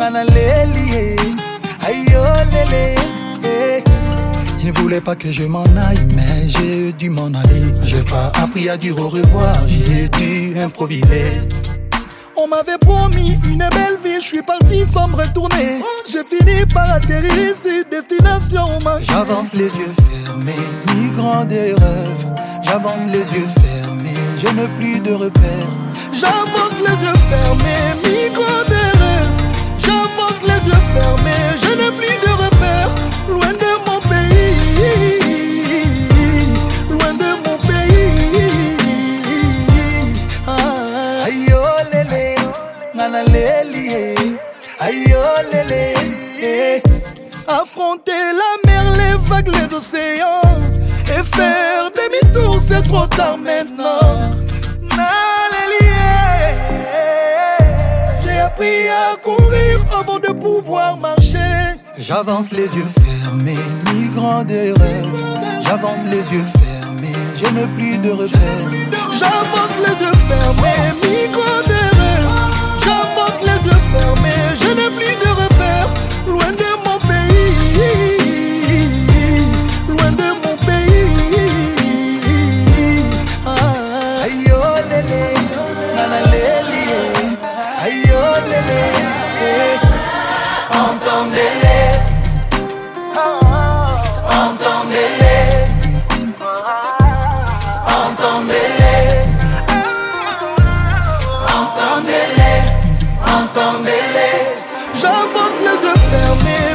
Nanaleli, aïe lélé. eh. Il ne voulait pas que je m'en aille, mais j'ai dû m'en aller. J'ai pas appris à dire au revoir, j'ai dû improviser. On m'avait promis une belle vie, je suis parti sans me retourner. J'ai fini par atterrir ici, destination ma J'avance les yeux fermés, migrant des rêves. J'avance les yeux fermés, je n'ai plus de repères. Lélé, nana eh. Affronter la mer, les vagues, les océans et faire demi-tour, c'est trop tard maintenant. J'ai appris à courir avant de pouvoir marcher. J'avance les yeux fermés, migrant des rêves. J'avance les yeux fermés, je n'ai plus de repères. J'avance les yeux fermés, migrant des rêves. J'avance les yeux fermés, je n'ai plus de repères. Loin de mon pays, loin de mon pays. Aïe, oh, lélé, nana, lélé. Aïe, oh, lélé. Eh. Entendez. J'invente les yeux fermés,